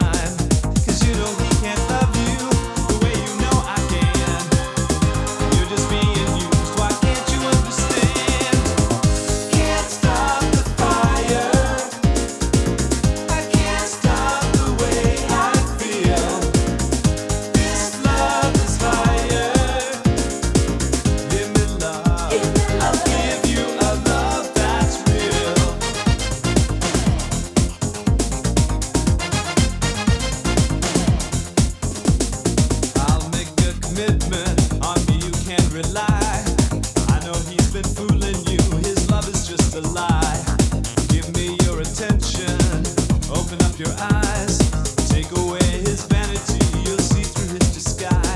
time. your eyes, take away his vanity, you'll see through his disguise.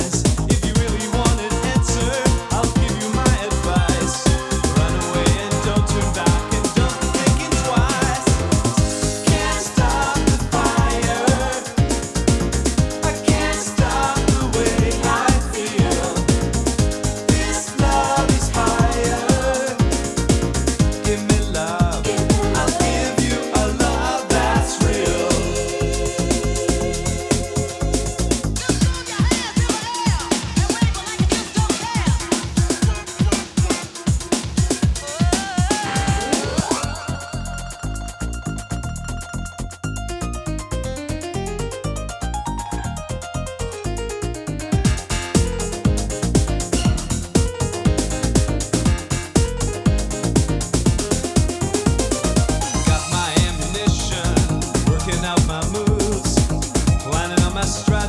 my stride.